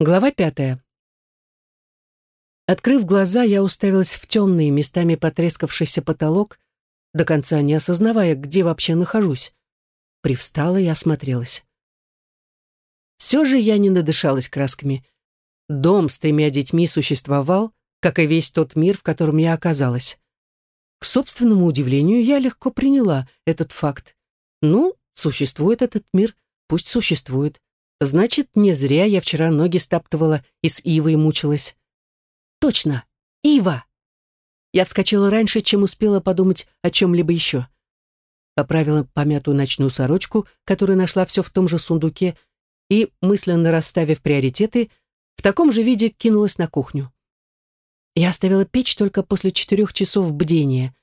Глава пятая. Открыв глаза, я уставилась в темный, местами потрескавшийся потолок, до конца не осознавая, где вообще нахожусь. Привстала и осмотрелась. Все же я не надышалась красками. Дом с тремя детьми существовал, как и весь тот мир, в котором я оказалась. К собственному удивлению, я легко приняла этот факт. Ну, существует этот мир, пусть существует. Значит, не зря я вчера ноги стаптывала и с Ивой мучилась. Точно, Ива! Я вскочила раньше, чем успела подумать о чем-либо еще. Поправила помятую ночную сорочку, которую нашла все в том же сундуке, и, мысленно расставив приоритеты, в таком же виде кинулась на кухню. Я оставила печь только после четырех часов бдения.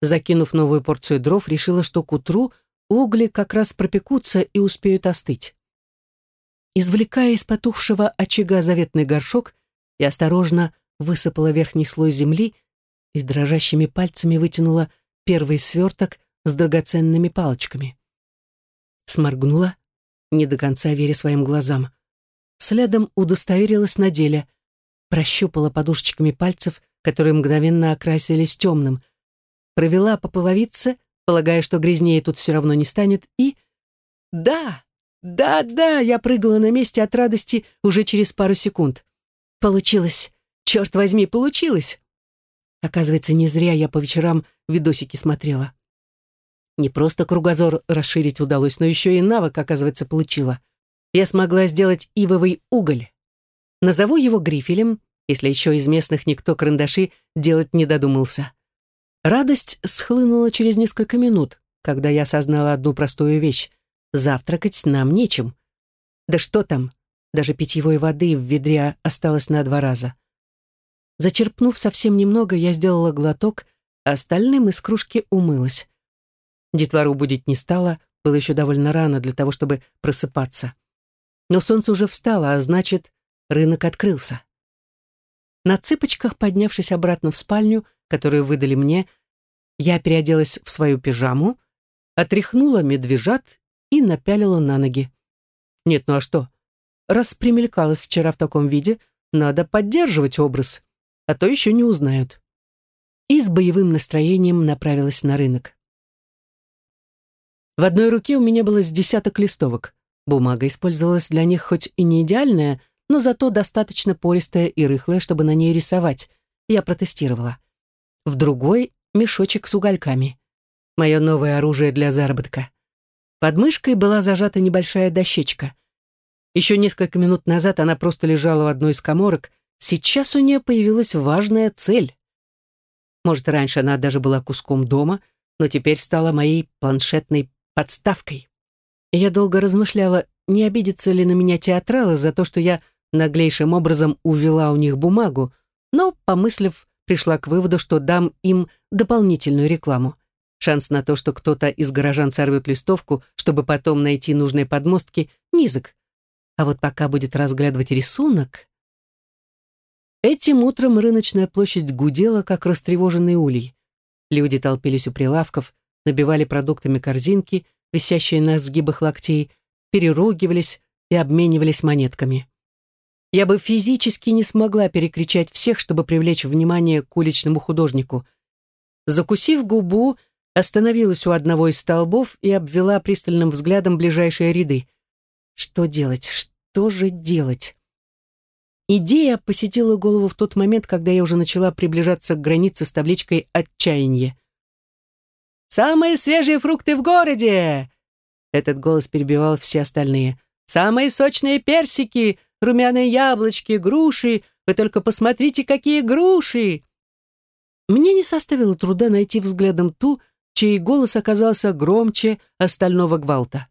Закинув новую порцию дров, решила, что к утру угли как раз пропекутся и успеют остыть. Извлекая из потухшего очага заветный горшок, я осторожно высыпала верхний слой земли и дрожащими пальцами вытянула первый сверток с драгоценными палочками. Сморгнула, не до конца веря своим глазам. Следом удостоверилась на деле, прощупала подушечками пальцев, которые мгновенно окрасились темным, провела по половице, полагая, что грязнее тут все равно не станет, и... Да! Да-да, я прыгала на месте от радости уже через пару секунд. Получилось. Черт возьми, получилось. Оказывается, не зря я по вечерам видосики смотрела. Не просто кругозор расширить удалось, но еще и навык, оказывается, получила. Я смогла сделать ивовый уголь. Назову его грифелем, если еще из местных никто карандаши делать не додумался. Радость схлынула через несколько минут, когда я осознала одну простую вещь. Завтракать нам нечем. Да что там, даже питьевой воды в ведре осталось на два раза. Зачерпнув совсем немного, я сделала глоток, а остальным из кружки умылась. Детвору будить не стало, было еще довольно рано для того, чтобы просыпаться. Но солнце уже встало, а значит, рынок открылся. На цыпочках, поднявшись обратно в спальню, которую выдали мне, я переоделась в свою пижаму, отряхнула медвежат и напялила на ноги. Нет, ну а что? Раз примелькалась вчера в таком виде, надо поддерживать образ, а то еще не узнают. И с боевым настроением направилась на рынок. В одной руке у меня было с десяток листовок. Бумага использовалась для них хоть и не идеальная, но зато достаточно пористая и рыхлая, чтобы на ней рисовать. Я протестировала. В другой — мешочек с угольками. Мое новое оружие для заработка. Под мышкой была зажата небольшая дощечка. Еще несколько минут назад она просто лежала в одной из коморок, сейчас у нее появилась важная цель. Может, раньше она даже была куском дома, но теперь стала моей планшетной подставкой. я долго размышляла, не обидятся ли на меня театралы за то, что я наглейшим образом увела у них бумагу, но, помыслив, пришла к выводу, что дам им дополнительную рекламу. Шанс на то, что кто-то из горожан сорвет листовку, чтобы потом найти нужные подмостки, низок. А вот пока будет разглядывать рисунок... Этим утром рыночная площадь гудела, как растревоженный улей. Люди толпились у прилавков, набивали продуктами корзинки, висящие на сгибах локтей, переругивались и обменивались монетками. Я бы физически не смогла перекричать всех, чтобы привлечь внимание к уличному художнику. Закусив губу, остановилась у одного из столбов и обвела пристальным взглядом ближайшие ряды. Что делать? Что же делать? Идея посетила голову в тот момент, когда я уже начала приближаться к границе с табличкой «Отчаяние». «Самые свежие фрукты в городе!» Этот голос перебивал все остальные. «Самые сочные персики, румяные яблочки, груши! Вы только посмотрите, какие груши!» Мне не составило труда найти взглядом ту, чей голос оказался громче остального гвалта.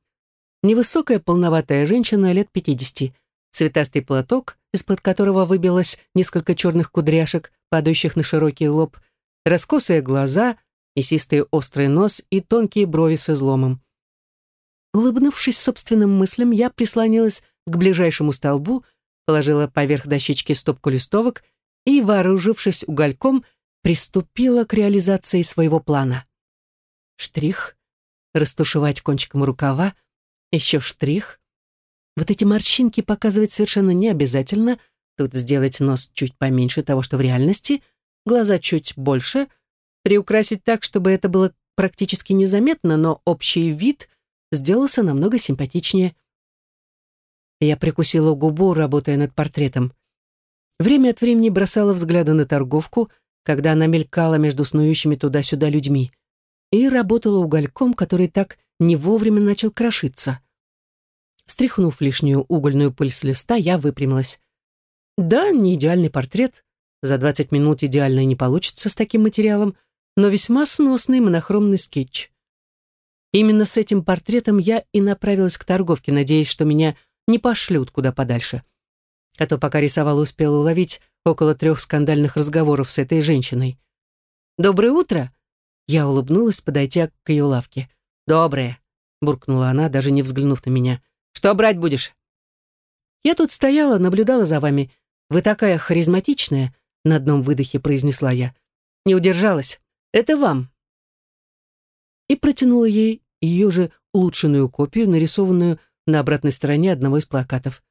Невысокая полноватая женщина лет пятидесяти, цветастый платок, из-под которого выбилось несколько черных кудряшек, падающих на широкий лоб, раскосые глаза, мясистый острый нос и тонкие брови с изломом. Улыбнувшись собственным мыслям, я прислонилась к ближайшему столбу, положила поверх дощечки стопку листовок и, вооружившись угольком, приступила к реализации своего плана. Штрих. Растушевать кончиком рукава. Еще штрих. Вот эти морщинки показывать совершенно не обязательно. Тут сделать нос чуть поменьше того, что в реальности, глаза чуть больше, приукрасить так, чтобы это было практически незаметно, но общий вид сделался намного симпатичнее. Я прикусила губу, работая над портретом. Время от времени бросала взгляды на торговку, когда она мелькала между снующими туда-сюда людьми, и работала угольком, который так не вовремя начал крошиться. Стряхнув лишнюю угольную пыль с листа, я выпрямилась. Да, не идеальный портрет, за 20 минут идеально не получится с таким материалом, но весьма сносный монохромный скетч. Именно с этим портретом я и направилась к торговке, надеясь, что меня не пошлют куда подальше. А то пока рисовала, успела уловить около трех скандальных разговоров с этой женщиной. «Доброе утро!» Я улыбнулась, подойдя к ее лавке. «Доброе!» — буркнула она, даже не взглянув на меня. «Что брать будешь?» «Я тут стояла, наблюдала за вами. Вы такая харизматичная!» — на одном выдохе произнесла я. Не удержалась. «Это вам!» И протянула ей ее же улучшенную копию, нарисованную на обратной стороне одного из плакатов.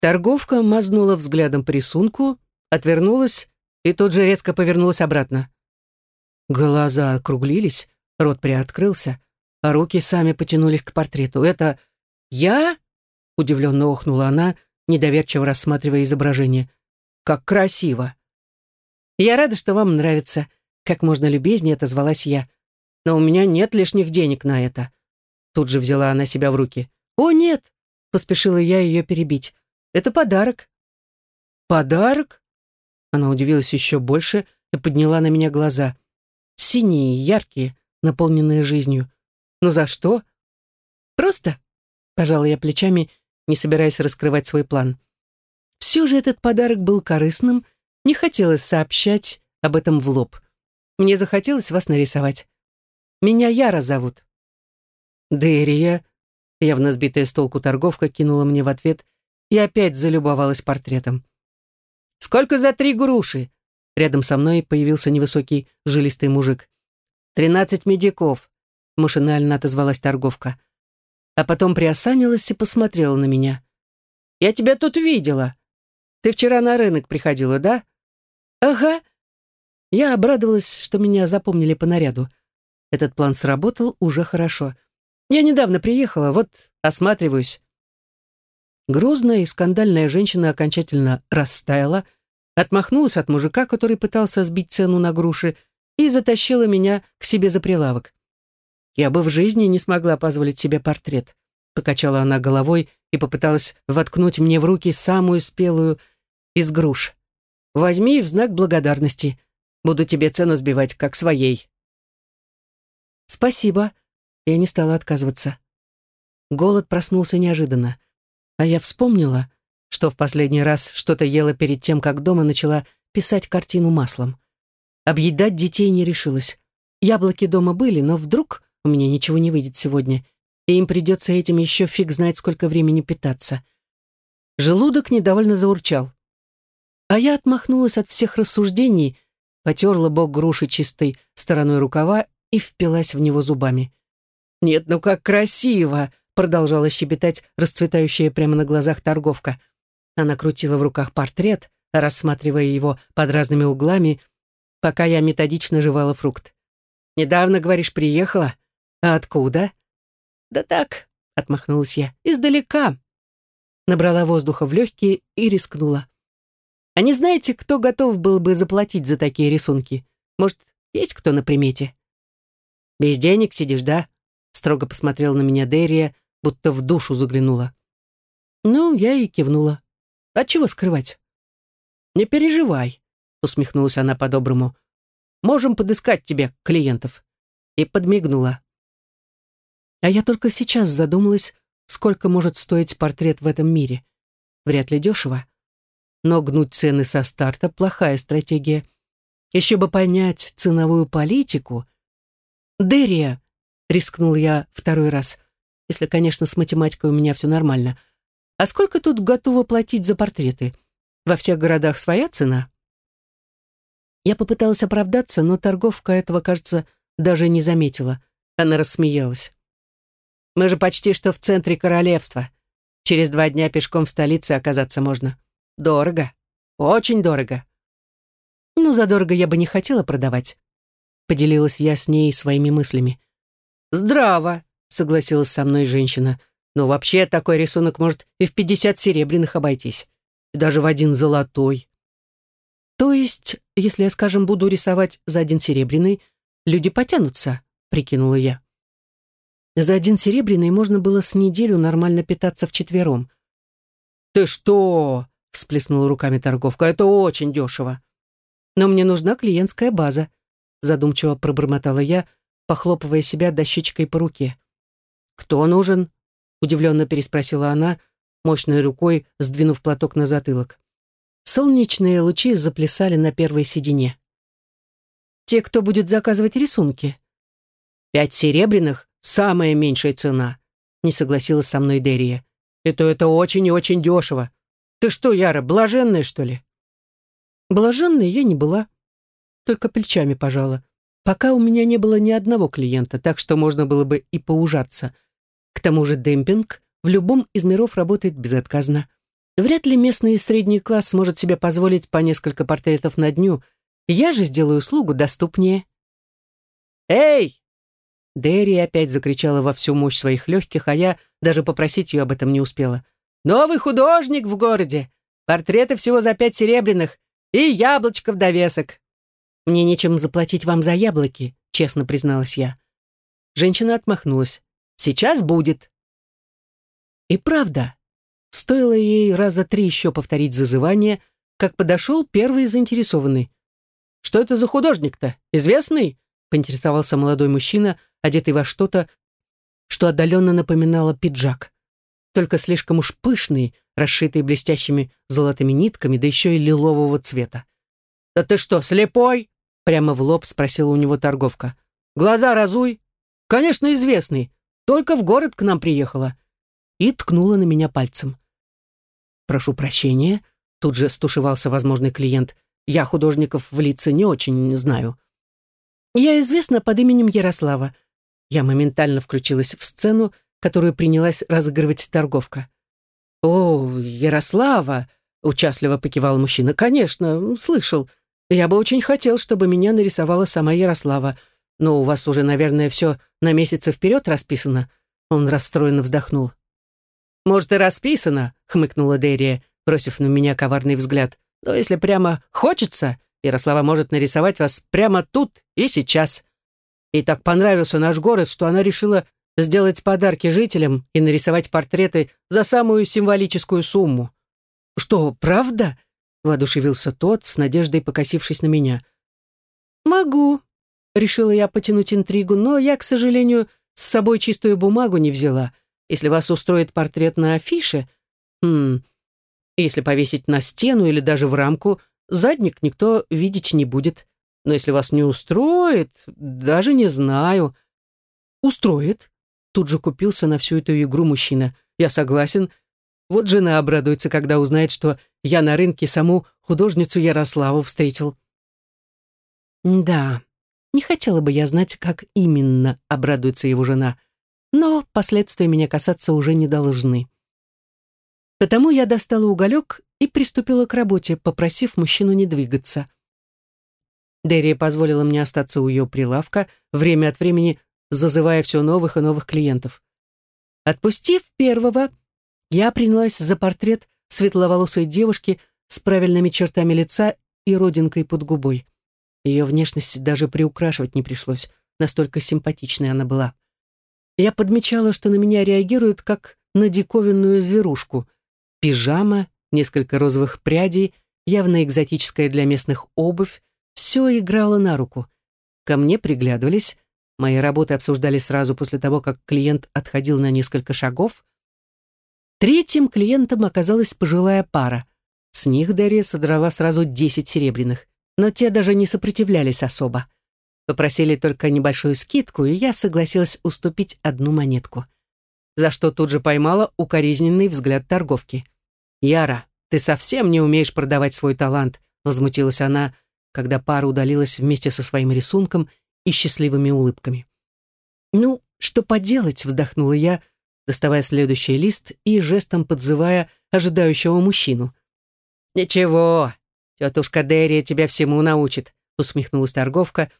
Торговка мазнула взглядом по рисунку, отвернулась и тут же резко повернулась обратно. Глаза округлились, рот приоткрылся, а руки сами потянулись к портрету. «Это я?» — удивленно охнула она, недоверчиво рассматривая изображение. «Как красиво!» «Я рада, что вам нравится», — как можно любезнее отозвалась я. «Но у меня нет лишних денег на это». Тут же взяла она себя в руки. «О, нет!» — поспешила я ее перебить. «Это подарок». «Подарок?» Она удивилась еще больше и подняла на меня глаза. Синие, яркие, наполненные жизнью. «Ну за что?» «Просто», — пожала я плечами, не собираясь раскрывать свой план. Все же этот подарок был корыстным, не хотелось сообщать об этом в лоб. Мне захотелось вас нарисовать. Меня Яра зовут. Дерия, Явно сбитая с толку торговка кинула мне в ответ и опять залюбовалась портретом. «Сколько за три груши?» Рядом со мной появился невысокий жилистый мужик. «Тринадцать медиков», — машинально отозвалась торговка. А потом приосанилась и посмотрела на меня. «Я тебя тут видела. Ты вчера на рынок приходила, да?» «Ага». Я обрадовалась, что меня запомнили по наряду. Этот план сработал уже хорошо. Я недавно приехала, вот осматриваюсь». Грозная и скандальная женщина окончательно растаяла, отмахнулась от мужика, который пытался сбить цену на груши, и затащила меня к себе за прилавок. «Я бы в жизни не смогла позволить себе портрет», покачала она головой и попыталась воткнуть мне в руки самую спелую из груш. «Возьми в знак благодарности. Буду тебе цену сбивать, как своей». «Спасибо», я не стала отказываться. Голод проснулся неожиданно. А я вспомнила, что в последний раз что-то ела перед тем, как дома начала писать картину маслом. Объедать детей не решилась. Яблоки дома были, но вдруг у меня ничего не выйдет сегодня, и им придется этим еще фиг знает сколько времени питаться. Желудок недовольно заурчал. А я отмахнулась от всех рассуждений, потерла бок груши чистой стороной рукава и впилась в него зубами. «Нет, ну как красиво!» продолжала щебетать расцветающая прямо на глазах торговка. Она крутила в руках портрет, рассматривая его под разными углами, пока я методично жевала фрукт. «Недавно, говоришь, приехала? А откуда?» «Да так», — отмахнулась я, — «издалека». Набрала воздуха в легкие и рискнула. «А не знаете, кто готов был бы заплатить за такие рисунки? Может, есть кто на примете?» «Без денег сидишь, да?» Строго посмотрела на меня Дерия, будто в душу заглянула. Ну, я и кивнула. А чего скрывать? Не переживай, усмехнулась она по-доброму. Можем подыскать тебе клиентов. И подмигнула. А я только сейчас задумалась, сколько может стоить портрет в этом мире. Вряд ли дешево. Но гнуть цены со старта — плохая стратегия. Еще бы понять ценовую политику. Дерия, Рискнул я второй раз. Если, конечно, с математикой у меня все нормально. А сколько тут готово платить за портреты? Во всех городах своя цена? Я попыталась оправдаться, но торговка этого, кажется, даже не заметила. Она рассмеялась. «Мы же почти что в центре королевства. Через два дня пешком в столице оказаться можно. Дорого. Очень дорого. Ну, задорого я бы не хотела продавать. Поделилась я с ней своими мыслями. Здраво, согласилась со мной женщина. Но вообще такой рисунок может и в пятьдесят серебряных обойтись. И даже в один золотой. То есть, если я, скажем, буду рисовать за один серебряный, люди потянутся, прикинула я. За один серебряный можно было с неделю нормально питаться вчетвером. «Ты что?» — всплеснула руками торговка. «Это очень дешево». «Но мне нужна клиентская база», — задумчиво пробормотала я, похлопывая себя дощечкой по руке. «Кто нужен?» — удивленно переспросила она, мощной рукой сдвинув платок на затылок. Солнечные лучи заплясали на первой седине. «Те, кто будет заказывать рисунки». «Пять серебряных — самая меньшая цена», — не согласилась со мной Дерия. «Это это очень и очень дешево. Ты что, Яра, блаженная, что ли?» Блаженной я не была, только плечами пожала. Пока у меня не было ни одного клиента, так что можно было бы и поужаться. К тому же демпинг в любом из миров работает безотказно. Вряд ли местный средний класс сможет себе позволить по несколько портретов на дню. Я же сделаю услугу доступнее. «Эй!» Дерри опять закричала во всю мощь своих легких, а я даже попросить ее об этом не успела. «Новый художник в городе! Портреты всего за пять серебряных и яблочко в довесок!» «Мне нечем заплатить вам за яблоки», — честно призналась я. Женщина отмахнулась. «Сейчас будет». И правда, Стоило ей раза три еще повторить зазывание, как подошел первый заинтересованный. «Что это за художник-то? Известный?» — поинтересовался молодой мужчина, одетый во что-то, что отдаленно напоминало пиджак. Только слишком уж пышный, расшитый блестящими золотыми нитками, да еще и лилового цвета. «Да ты что, слепой?» — прямо в лоб спросила у него торговка. «Глаза разуй!» «Конечно, известный. Только в город к нам приехала». И ткнула на меня пальцем. «Прошу прощения», — тут же стушевался возможный клиент. «Я художников в лице не очень знаю». «Я известна под именем Ярослава». Я моментально включилась в сцену, которую принялась разыгрывать торговка. «О, Ярослава!» — участливо покивал мужчина. «Конечно, слышал. Я бы очень хотел, чтобы меня нарисовала сама Ярослава. Но у вас уже, наверное, все на месяцы вперед расписано». Он расстроенно вздохнул. «Может, и расписано», — хмыкнула Дерия, бросив на меня коварный взгляд. «Но если прямо хочется, Ярослава может нарисовать вас прямо тут и сейчас». И так понравился наш город, что она решила сделать подарки жителям и нарисовать портреты за самую символическую сумму. «Что, правда?» — воодушевился тот, с надеждой покосившись на меня. «Могу», — решила я потянуть интригу, но я, к сожалению, с собой чистую бумагу не взяла — если вас устроит портрет на афише, хм, если повесить на стену или даже в рамку, задник никто видеть не будет. Но если вас не устроит, даже не знаю. Устроит. Тут же купился на всю эту игру мужчина. Я согласен. Вот жена обрадуется, когда узнает, что я на рынке саму художницу Ярославу встретил. Да, не хотела бы я знать, как именно обрадуется его жена но последствия меня касаться уже не должны. Потому я достала уголек и приступила к работе, попросив мужчину не двигаться. Дерри позволила мне остаться у ее прилавка, время от времени зазывая все новых и новых клиентов. Отпустив первого, я принялась за портрет светловолосой девушки с правильными чертами лица и родинкой под губой. Ее внешность даже приукрашивать не пришлось, настолько симпатичной она была. Я подмечала, что на меня реагируют как на диковинную зверушку. Пижама, несколько розовых прядей, явно экзотическая для местных обувь, все играло на руку. Ко мне приглядывались, мои работы обсуждали сразу после того, как клиент отходил на несколько шагов. Третьим клиентом оказалась пожилая пара. С них Дарья содрала сразу десять серебряных, но те даже не сопротивлялись особо. Попросили только небольшую скидку, и я согласилась уступить одну монетку. За что тут же поймала укоризненный взгляд торговки. «Яра, ты совсем не умеешь продавать свой талант», возмутилась она, когда пара удалилась вместе со своим рисунком и счастливыми улыбками. «Ну, что поделать», — вздохнула я, доставая следующий лист и жестом подзывая ожидающего мужчину. «Ничего, тетушка Дерри тебя всему научит», усмехнулась торговка,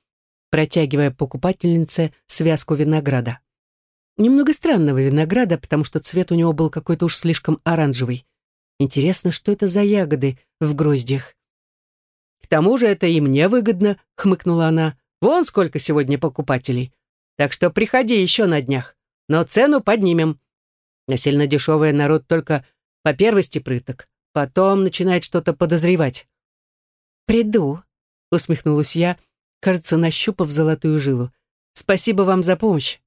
протягивая покупательнице связку винограда. Немного странного винограда, потому что цвет у него был какой-то уж слишком оранжевый. Интересно, что это за ягоды в гроздьях? «К тому же это и мне выгодно», — хмыкнула она. «Вон сколько сегодня покупателей. Так что приходи еще на днях. Но цену поднимем. На сильно дешевое народ только по первости прыток. Потом начинает что-то подозревать». «Приду», — усмехнулась я, кажется, нащупав золотую жилу. «Спасибо вам за помощь».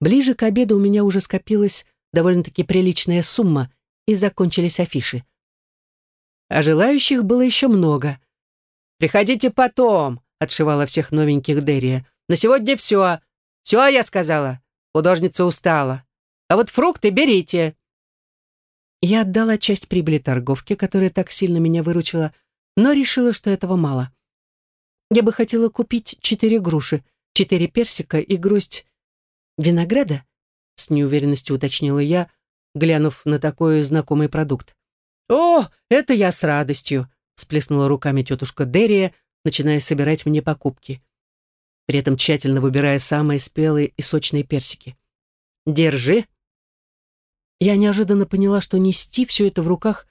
Ближе к обеду у меня уже скопилась довольно-таки приличная сумма, и закончились афиши. А желающих было еще много. «Приходите потом», — отшивала всех новеньких Дерия. «На сегодня все. Все, я сказала. Художница устала. А вот фрукты берите». Я отдала часть прибыли торговке, которая так сильно меня выручила, но решила, что этого мало. Я бы хотела купить четыре груши, четыре персика и гроздь «Винограда?» — с неуверенностью уточнила я, глянув на такой знакомый продукт. «О, это я с радостью!» — сплеснула руками тетушка Дерия, начиная собирать мне покупки, при этом тщательно выбирая самые спелые и сочные персики. «Держи!» Я неожиданно поняла, что нести все это в руках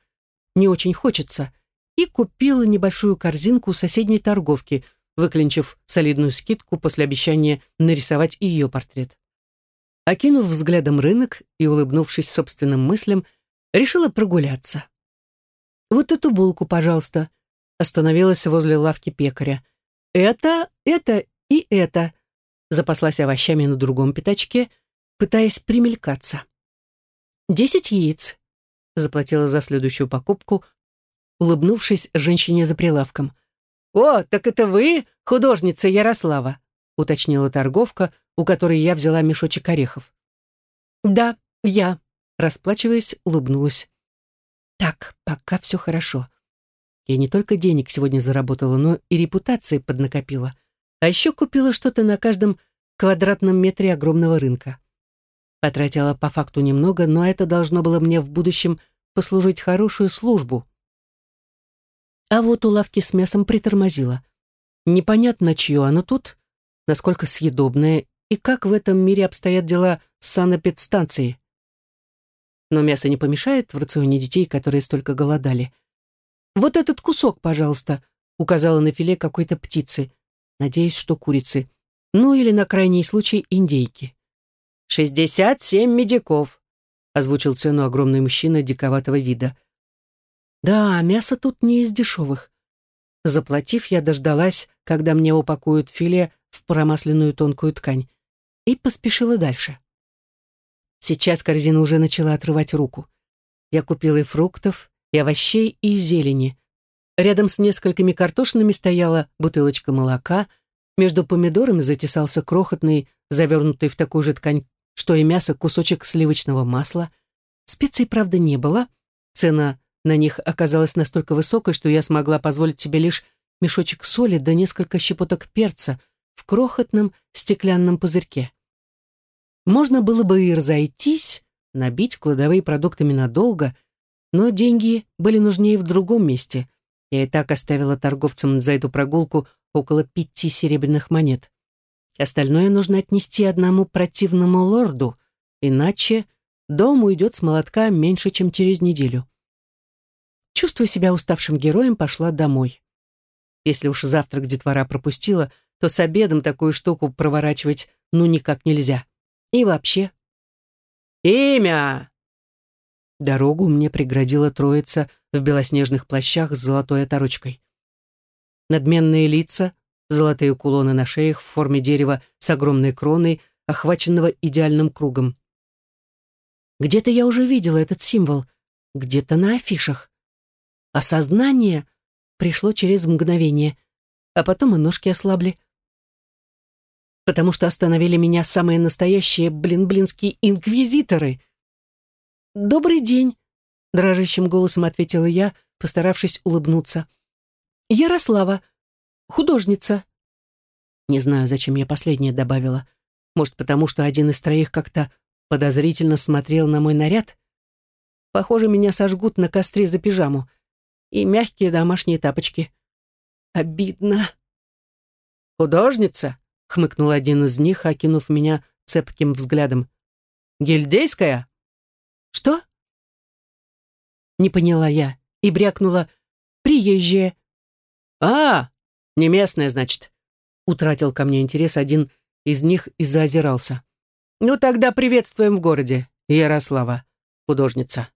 не очень хочется, и купила небольшую корзинку у соседней торговки, выклинчив солидную скидку после обещания нарисовать ее портрет. Окинув взглядом рынок и улыбнувшись собственным мыслям, решила прогуляться. «Вот эту булку, пожалуйста», остановилась возле лавки пекаря. «Это, это и это», запаслась овощами на другом пятачке, пытаясь примелькаться. «Десять яиц», заплатила за следующую покупку, улыбнувшись женщине за прилавком. «О, так это вы, художница Ярослава?» уточнила торговка, у которой я взяла мешочек орехов. «Да, я», расплачиваясь, улыбнулась. «Так, пока все хорошо. Я не только денег сегодня заработала, но и репутации поднакопила. А еще купила что-то на каждом квадратном метре огромного рынка. Потратила по факту немного, но это должно было мне в будущем послужить хорошую службу. А вот у лавки с мясом притормозила. Непонятно, чье оно тут, насколько съедобное и как в этом мире обстоят дела с санэпидстанцией. Но мясо не помешает в рационе детей, которые столько голодали. «Вот этот кусок, пожалуйста», — указала на филе какой-то птицы. Надеюсь, что курицы. Ну или на крайний случай индейки. «Шестьдесят семь медиков», — озвучил цену огромный мужчина диковатого вида. «Да, мясо тут не из дешевых. Заплатив, я дождалась, когда мне упакуют филе в промасленную тонкую ткань, и поспешила дальше. Сейчас корзина уже начала отрывать руку. Я купила и фруктов, и овощей, и зелени. Рядом с несколькими картошинами стояла бутылочка молока, между помидорами затесался крохотный, завернутый в такую же ткань, что и мясо, кусочек сливочного масла. Специй, правда, не было. Цена на них оказалась настолько высокой, что я смогла позволить себе лишь мешочек соли да несколько щепоток перца — в крохотном стеклянном пузырьке. Можно было бы и разойтись, набить кладовые продуктами надолго, но деньги были нужнее в другом месте. Я и так оставила торговцам за эту прогулку около пяти серебряных монет. Остальное нужно отнести одному противному лорду, иначе дом уйдет с молотка меньше, чем через неделю. Чувствуя себя уставшим героем, пошла домой. Если уж завтрак детвора пропустила, то с обедом такую штуку проворачивать ну никак нельзя. И вообще. «Имя!» Дорогу мне преградила троица в белоснежных плащах с золотой оторочкой. Надменные лица, золотые кулоны на шеях в форме дерева с огромной кроной, охваченного идеальным кругом. Где-то я уже видела этот символ, где-то на афишах. Осознание пришло через мгновение, а потом и ножки ослабли потому что остановили меня самые настоящие блин-блинские инквизиторы. «Добрый день», — дрожащим голосом ответила я, постаравшись улыбнуться. «Ярослава, художница». Не знаю, зачем я последнее добавила. Может, потому что один из троих как-то подозрительно смотрел на мой наряд. Похоже, меня сожгут на костре за пижаму. И мягкие домашние тапочки. Обидно. «Художница?» — хмыкнул один из них, окинув меня цепким взглядом. «Гильдейская?» «Что?» Не поняла я и брякнула «приезжая». «А, не местная, значит», — утратил ко мне интерес один из них и заозирался. «Ну тогда приветствуем в городе, Ярослава, художница.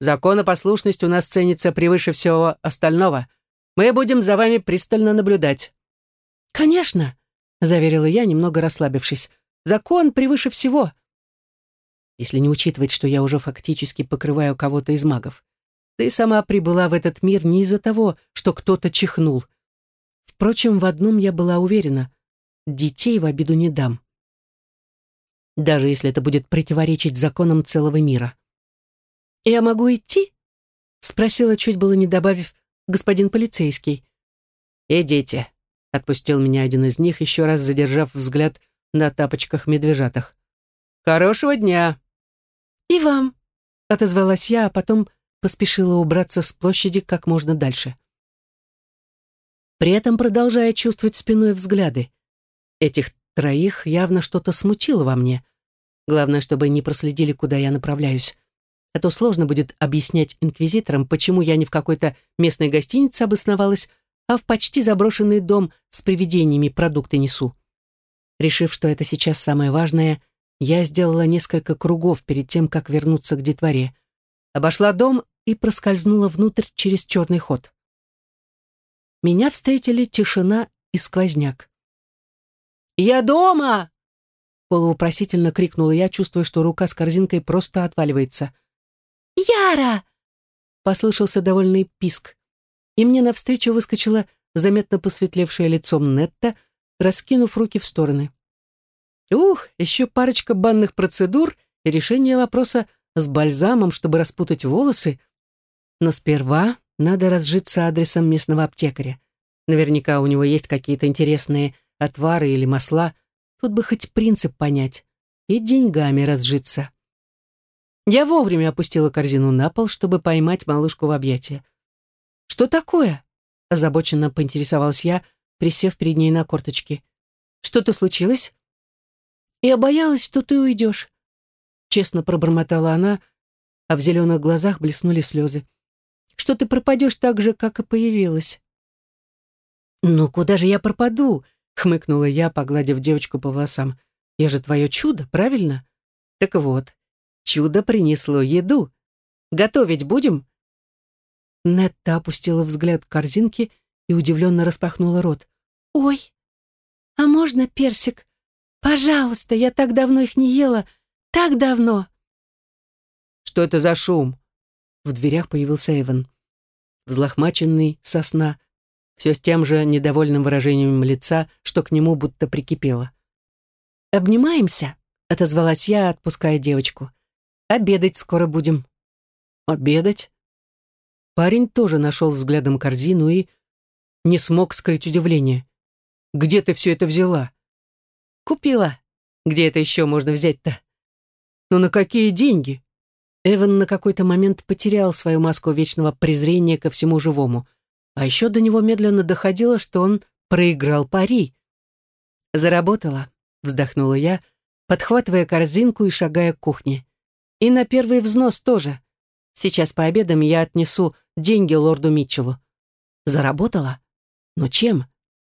Законопослушность у нас ценится превыше всего остального. Мы будем за вами пристально наблюдать». «Конечно», — заверила я, немного расслабившись. «Закон превыше всего». Если не учитывать, что я уже фактически покрываю кого-то из магов. Ты сама прибыла в этот мир не из-за того, что кто-то чихнул. Впрочем, в одном я была уверена. Детей в обиду не дам. Даже если это будет противоречить законам целого мира. «Я могу идти?» — спросила, чуть было не добавив, господин полицейский. «Идите», — отпустил меня один из них, еще раз задержав взгляд на тапочках-медвежатах. «Хорошего дня!» «И вам!» — отозвалась я, а потом поспешила убраться с площади как можно дальше. При этом продолжая чувствовать спиной взгляды. Этих троих явно что-то смутило во мне. Главное, чтобы не проследили, куда я направляюсь. А то сложно будет объяснять инквизиторам, почему я не в какой-то местной гостинице обосновалась, а в почти заброшенный дом с привидениями продукты несу. Решив, что это сейчас самое важное, я сделала несколько кругов перед тем, как вернуться к детворе. Обошла дом и проскользнула внутрь через черный ход. Меня встретили тишина и сквозняк. «Я дома!» полувопросительно крикнула я, чувствуя, что рука с корзинкой просто отваливается. «Яра!» — послышался довольный писк, и мне навстречу выскочило заметно посветлевшее лицом Нетта, раскинув руки в стороны. Ух, еще парочка банных процедур и решение вопроса с бальзамом, чтобы распутать волосы. Но сперва надо разжиться адресом местного аптекаря. Наверняка у него есть какие-то интересные отвары или масла. Тут бы хоть принцип понять. И деньгами разжиться. Я вовремя опустила корзину на пол, чтобы поймать малышку в объятия. «Что такое?» — озабоченно поинтересовалась я, присев перед ней на корточки. «Что-то случилось?» «Я боялась, что ты уйдешь», — честно пробормотала она, а в зеленых глазах блеснули слезы. «Что ты пропадешь так же, как и появилась». «Ну, куда же я пропаду?» — хмыкнула я, погладив девочку по волосам. «Я же твое чудо, правильно?» «Так вот, чудо принесло еду. Готовить будем?» Нетта опустила взгляд к корзинке и удивленно распахнула рот. «Ой, а можно персик? Пожалуйста, я так давно их не ела, так давно!» «Что это за шум?» В дверях появился Эван. Взлохмаченный, сосна, все с тем же недовольным выражением лица, что к нему будто прикипело. «Обнимаемся?» — отозвалась я, отпуская девочку. «Обедать скоро будем». «Обедать?» Парень тоже нашел взглядом корзину и не смог скрыть удивление. «Где ты все это взяла?» «Купила. Где это еще можно взять-то?» «Ну на какие деньги?» Эван на какой-то момент потерял свою маску вечного презрения ко всему живому. А еще до него медленно доходило, что он проиграл пари. «Заработала», — вздохнула я, подхватывая корзинку и шагая к кухне. «И на первый взнос тоже. Сейчас по обедам я отнесу деньги лорду Митчеллу. Заработала? Но чем?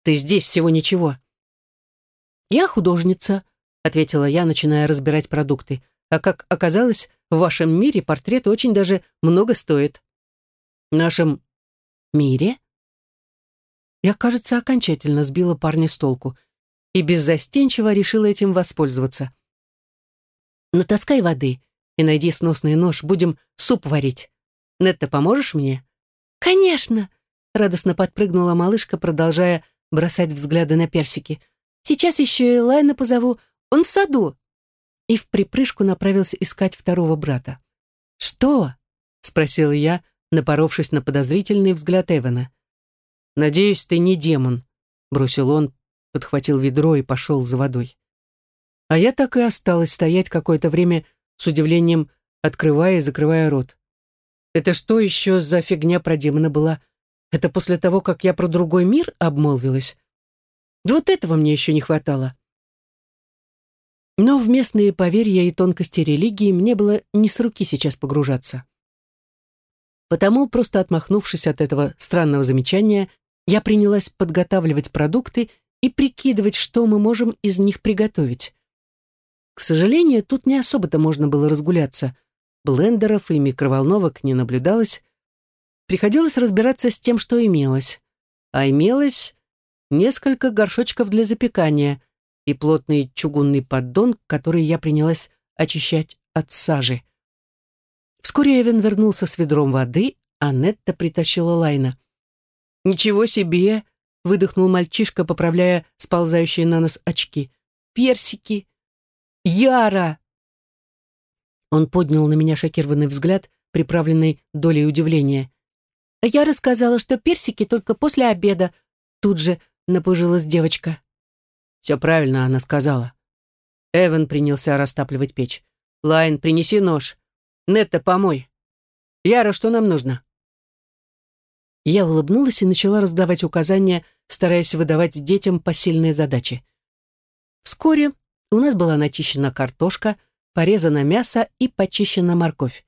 Ты здесь всего ничего. Я художница, ответила я, начиная разбирать продукты. А как оказалось, в вашем мире портреты очень даже много стоят. В нашем мире? Я, кажется, окончательно сбила парня с толку и беззастенчиво решила этим воспользоваться. Натаскай воды и найди сносный нож, будем суп варить. Нетта, поможешь мне?» «Конечно!» — радостно подпрыгнула малышка, продолжая бросать взгляды на персики. «Сейчас еще и Лайна позову. Он в саду!» И в припрыжку направился искать второго брата. «Что?» — спросила я, напоровшись на подозрительный взгляд Эвана. «Надеюсь, ты не демон», — бросил он, подхватил ведро и пошел за водой. А я так и осталась стоять какое-то время с удивлением, открывая и закрывая рот. Это что еще за фигня про демона была? Это после того, как я про другой мир обмолвилась? Вот этого мне еще не хватало. Но в местные поверья и тонкости религии мне было не с руки сейчас погружаться. Потому, просто отмахнувшись от этого странного замечания, я принялась подготавливать продукты и прикидывать, что мы можем из них приготовить. К сожалению, тут не особо-то можно было разгуляться. Блендеров и микроволновок не наблюдалось. Приходилось разбираться с тем, что имелось. А имелось несколько горшочков для запекания и плотный чугунный поддон, который я принялась очищать от сажи. Вскоре Эвен вернулся с ведром воды, а Нетта притащила Лайна. «Ничего себе!» — выдохнул мальчишка, поправляя сползающие на нос очки. «Персики! Яра!» Он поднял на меня шокированный взгляд, приправленный долей удивления. «Я рассказала, что персики только после обеда», тут же напыжилась девочка. «Все правильно она сказала». Эван принялся растапливать печь. «Лайн, принеси нож. Нетта, помой. Яра, что нам нужно?» Я улыбнулась и начала раздавать указания, стараясь выдавать детям посильные задачи. Вскоре у нас была начищена картошка, порезано мясо и почищена морковь.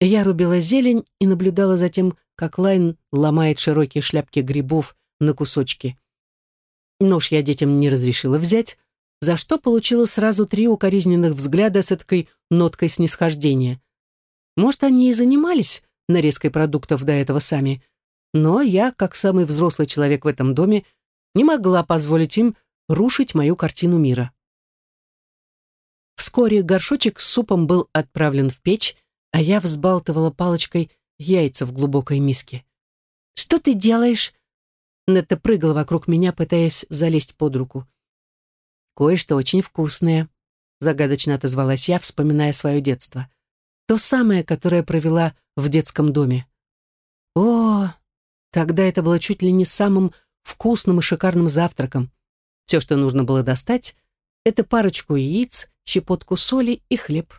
Я рубила зелень и наблюдала за тем, как Лайн ломает широкие шляпки грибов на кусочки. Нож я детям не разрешила взять, за что получила сразу три укоризненных взгляда с этой ноткой снисхождения. Может, они и занимались нарезкой продуктов до этого сами, но я, как самый взрослый человек в этом доме, не могла позволить им рушить мою картину мира. Вскоре горшочек с супом был отправлен в печь, а я взбалтывала палочкой яйца в глубокой миске. «Что ты делаешь?» Нетта прыгала вокруг меня, пытаясь залезть под руку. «Кое-что очень вкусное», — загадочно отозвалась я, вспоминая свое детство. То самое, которое провела в детском доме. «О, Тогда это было чуть ли не самым вкусным и шикарным завтраком. Все, что нужно было достать, это парочку яиц, щепотку соли и хлеб.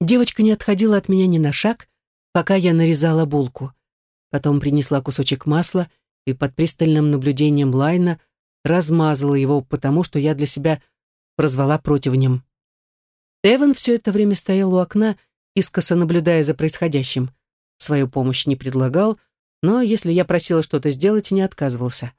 Девочка не отходила от меня ни на шаг, пока я нарезала булку. Потом принесла кусочек масла и под пристальным наблюдением Лайна размазала его, потому что я для себя прозвала противнем. Эван все это время стоял у окна, искоса наблюдая за происходящим. Свою помощь не предлагал, но если я просила что-то сделать, не отказывался.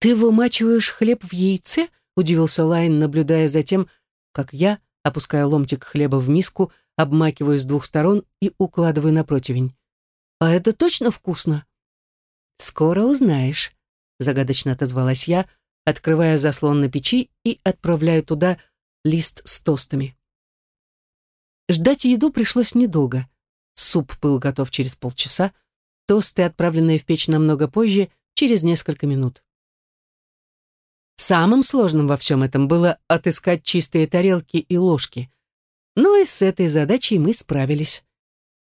«Ты вымачиваешь хлеб в яйце?» — удивился Лайн, наблюдая за тем, как я, опуская ломтик хлеба в миску, обмакиваю с двух сторон и укладываю на противень. «А это точно вкусно?» «Скоро узнаешь», — загадочно отозвалась я, открывая заслон на печи и отправляю туда лист с тостами. Ждать еду пришлось недолго. Суп был готов через полчаса, Тосты, отправленные в печь намного позже, через несколько минут. Самым сложным во всем этом было отыскать чистые тарелки и ложки. Но и с этой задачей мы справились.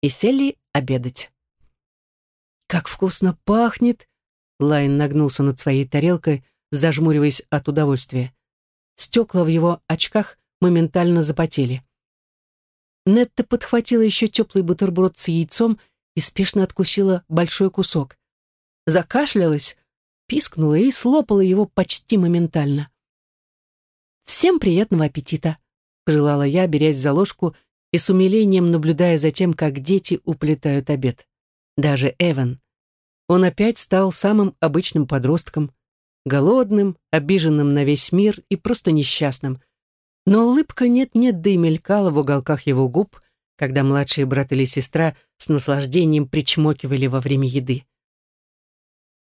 И сели обедать. «Как вкусно пахнет!» Лайн нагнулся над своей тарелкой, зажмуриваясь от удовольствия. Стекла в его очках моментально запотели. Нетта подхватила еще теплый бутерброд с яйцом и спешно откусила большой кусок. Закашлялась, пискнула и слопала его почти моментально. «Всем приятного аппетита!» — пожелала я, берясь за ложку и с умилением наблюдая за тем, как дети уплетают обед. Даже Эван. Он опять стал самым обычным подростком, голодным, обиженным на весь мир и просто несчастным. Но улыбка нет-нет, да и мелькала в уголках его губ, когда младший брат или сестра с наслаждением причмокивали во время еды.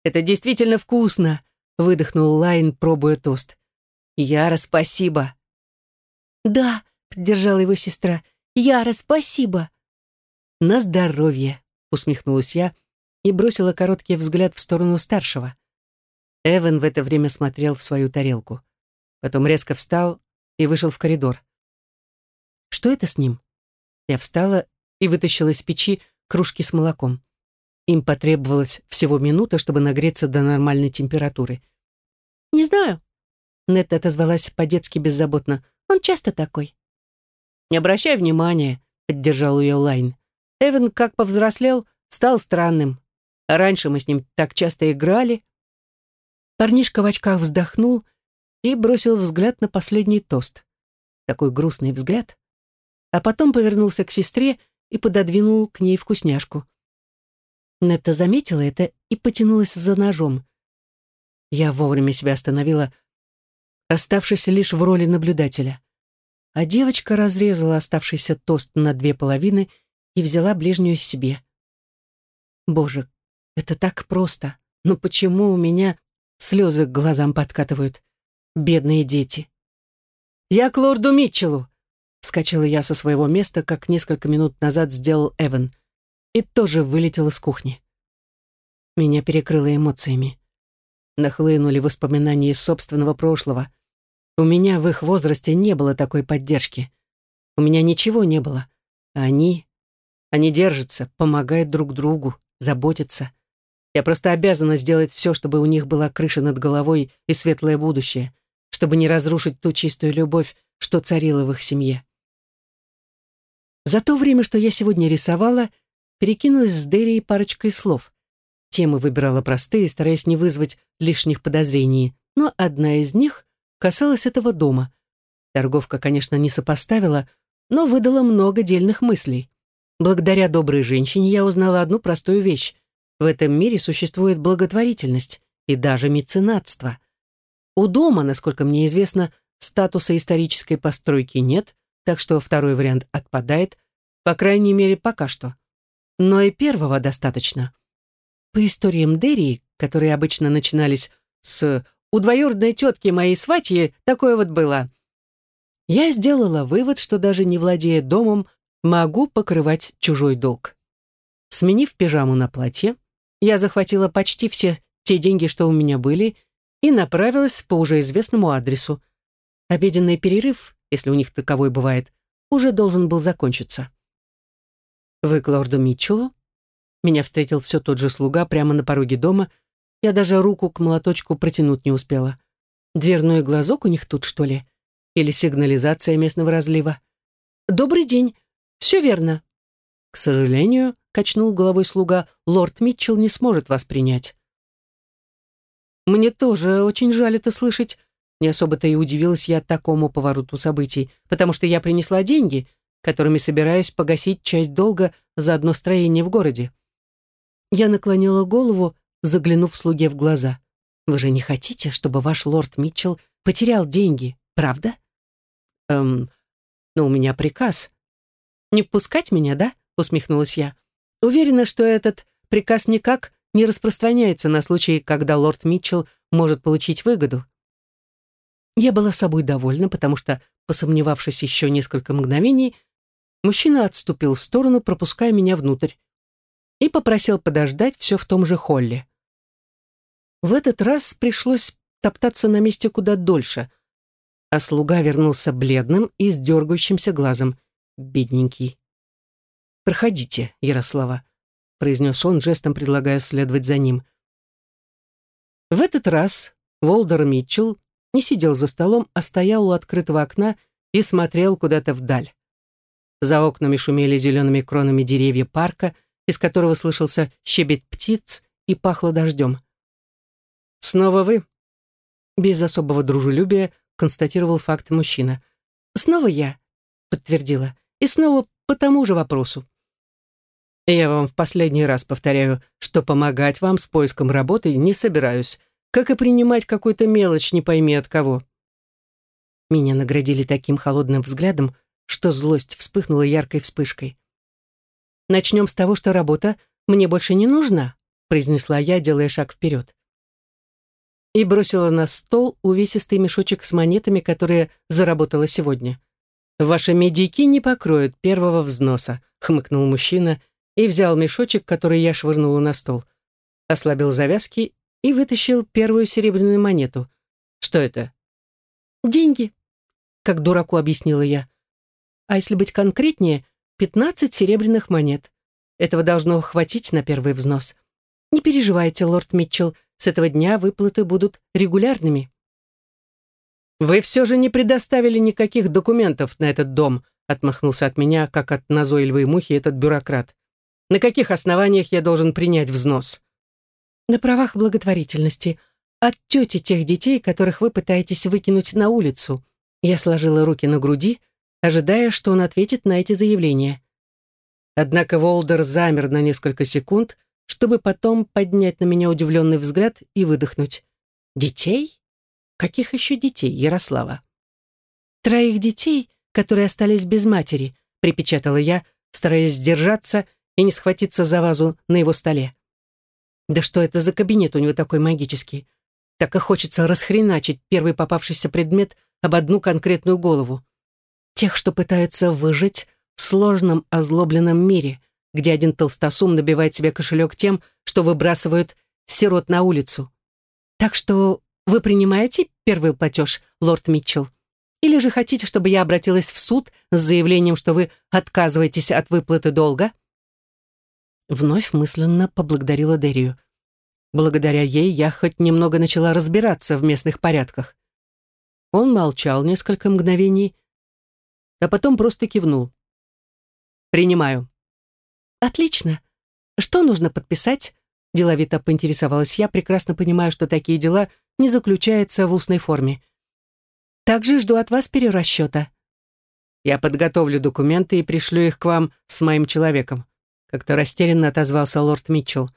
«Это действительно вкусно!» — выдохнул Лайн, пробуя тост. «Яра, спасибо!» «Да!» — поддержала его сестра. «Яра, спасибо!» «На здоровье!» — усмехнулась я и бросила короткий взгляд в сторону старшего. Эван в это время смотрел в свою тарелку. Потом резко встал и вышел в коридор. «Что это с ним?» Я встала и вытащила из печи кружки с молоком. Им потребовалось всего минута, чтобы нагреться до нормальной температуры. «Не знаю. Нет отозвалась по-детски беззаботно. «Он часто такой». «Не обращай внимания», — поддержал ее Лайн. «Эван, как повзрослел, стал странным. Раньше мы с ним так часто играли». Парнишка в очках вздохнул и бросил взгляд на последний тост. Такой грустный взгляд. А потом повернулся к сестре и пододвинул к ней вкусняшку. Нетта заметила это и потянулась за ножом. Я вовремя себя остановила, оставшись лишь в роли наблюдателя. А девочка разрезала оставшийся тост на две половины и взяла ближнюю себе. Боже, это так просто. Но почему у меня слезы к глазам подкатывают? Бедные дети. «Я к лорду Митчеллу!» Вскочила я со своего места, как несколько минут назад сделал Эван и тоже вылетел из кухни. Меня перекрыло эмоциями. Нахлынули воспоминания из собственного прошлого. У меня в их возрасте не было такой поддержки. У меня ничего не было. А они... Они держатся, помогают друг другу, заботятся. Я просто обязана сделать все, чтобы у них была крыша над головой и светлое будущее, чтобы не разрушить ту чистую любовь, что царила в их семье. За то время, что я сегодня рисовала, перекинулась с Деррией парочкой слов. Темы выбирала простые, стараясь не вызвать лишних подозрений, но одна из них касалась этого дома. Торговка, конечно, не сопоставила, но выдала много дельных мыслей. Благодаря доброй женщине я узнала одну простую вещь. В этом мире существует благотворительность и даже меценатство. У дома, насколько мне известно, статуса исторической постройки нет, так что второй вариант отпадает, по крайней мере, пока что но и первого достаточно. По историям Дерри, которые обычно начинались с «у двоюродной тетки моей сватьи такое вот было», я сделала вывод, что даже не владея домом, могу покрывать чужой долг. Сменив пижаму на платье, я захватила почти все те деньги, что у меня были, и направилась по уже известному адресу. Обеденный перерыв, если у них таковой бывает, уже должен был закончиться. «Вы к лорду Митчеллу?» Меня встретил все тот же слуга прямо на пороге дома. Я даже руку к молоточку протянуть не успела. Дверной глазок у них тут, что ли? Или сигнализация местного разлива? «Добрый день. Все верно». «К сожалению», — качнул головой слуга, «лорд Митчелл не сможет вас принять». «Мне тоже очень жаль это слышать», не особо-то и удивилась я такому повороту событий, потому что я принесла деньги, которыми собираюсь погасить часть долга за одно строение в городе. Я наклонила голову, заглянув слуге в глаза. «Вы же не хотите, чтобы ваш лорд Митчелл потерял деньги, правда?» «Эм, но у меня приказ». «Не пускать меня, да?» — усмехнулась я. «Уверена, что этот приказ никак не распространяется на случай, когда лорд Митчелл может получить выгоду». Я была собой довольна, потому что, посомневавшись еще несколько мгновений, Мужчина отступил в сторону, пропуская меня внутрь, и попросил подождать все в том же холле. В этот раз пришлось топтаться на месте куда дольше, а слуга вернулся бледным и с дергающимся глазом. Бедненький. «Проходите, Ярослава», — произнес он, жестом предлагая следовать за ним. В этот раз Волдер Митчелл не сидел за столом, а стоял у открытого окна и смотрел куда-то вдаль. За окнами шумели зелеными кронами деревья парка, из которого слышался щебет птиц и пахло дождем. «Снова вы?» Без особого дружелюбия констатировал факт мужчина. «Снова я», — подтвердила, «и снова по тому же вопросу». «Я вам в последний раз повторяю, что помогать вам с поиском работы не собираюсь, как и принимать какую-то мелочь не пойми от кого». Меня наградили таким холодным взглядом, что злость вспыхнула яркой вспышкой. «Начнем с того, что работа мне больше не нужна», произнесла я, делая шаг вперед. И бросила на стол увесистый мешочек с монетами, которые заработала сегодня. «Ваши медики не покроют первого взноса», хмыкнул мужчина и взял мешочек, который я швырнула на стол. Ослабил завязки и вытащил первую серебряную монету. «Что это?» «Деньги», как дураку объяснила я а если быть конкретнее, 15 серебряных монет. Этого должно хватить на первый взнос. Не переживайте, лорд Митчелл, с этого дня выплаты будут регулярными. «Вы все же не предоставили никаких документов на этот дом», отмахнулся от меня, как от назойливой мухи этот бюрократ. «На каких основаниях я должен принять взнос?» «На правах благотворительности. От тети тех детей, которых вы пытаетесь выкинуть на улицу». Я сложила руки на груди, ожидая, что он ответит на эти заявления. Однако Волдер замер на несколько секунд, чтобы потом поднять на меня удивленный взгляд и выдохнуть. «Детей? Каких еще детей, Ярослава?» «Троих детей, которые остались без матери», припечатала я, стараясь сдержаться и не схватиться за вазу на его столе. «Да что это за кабинет у него такой магический? Так и хочется расхреначить первый попавшийся предмет об одну конкретную голову. Тех, что пытаются выжить в сложном озлобленном мире, где один толстосум набивает себе кошелек тем, что выбрасывают сирот на улицу. Так что вы принимаете первый платеж, лорд Митчелл? Или же хотите, чтобы я обратилась в суд с заявлением, что вы отказываетесь от выплаты долга?» Вновь мысленно поблагодарила Дерию. Благодаря ей я хоть немного начала разбираться в местных порядках. Он молчал несколько мгновений, а потом просто кивнул. «Принимаю». «Отлично. Что нужно подписать?» Деловито поинтересовалась я, прекрасно понимая, что такие дела не заключаются в устной форме. «Также жду от вас перерасчета». «Я подготовлю документы и пришлю их к вам с моим человеком», как-то растерянно отозвался лорд Митчелл.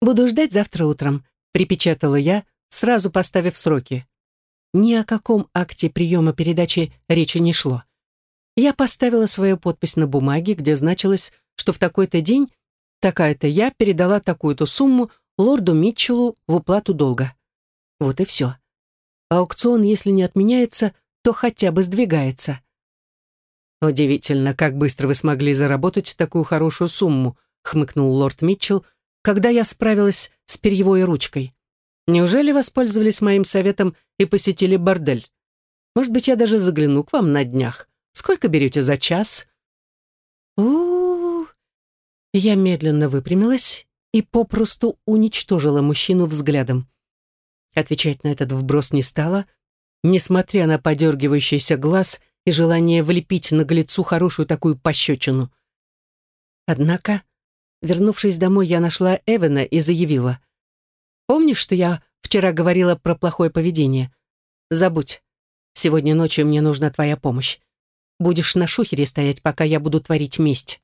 «Буду ждать завтра утром», — припечатала я, сразу поставив сроки. Ни о каком акте приема передачи речи не шло. Я поставила свою подпись на бумаге, где значилось, что в такой-то день такая-то я передала такую-то сумму лорду Митчеллу в уплату долга. Вот и все. Аукцион, если не отменяется, то хотя бы сдвигается. «Удивительно, как быстро вы смогли заработать такую хорошую сумму», хмыкнул лорд Митчелл, когда я справилась с перьевой ручкой. Неужели воспользовались моим советом и посетили бордель? Может быть, я даже загляну к вам на днях. Сколько берете за час? -у, -у. Я медленно выпрямилась и попросту уничтожила мужчину взглядом. Отвечать на этот вброс не стала, несмотря на подергивающийся глаз и желание влепить на лицу хорошую такую пощечину. Однако Вернувшись домой, я нашла Эвана и заявила. «Помнишь, что я вчера говорила про плохое поведение? Забудь. Сегодня ночью мне нужна твоя помощь. Будешь на шухере стоять, пока я буду творить месть».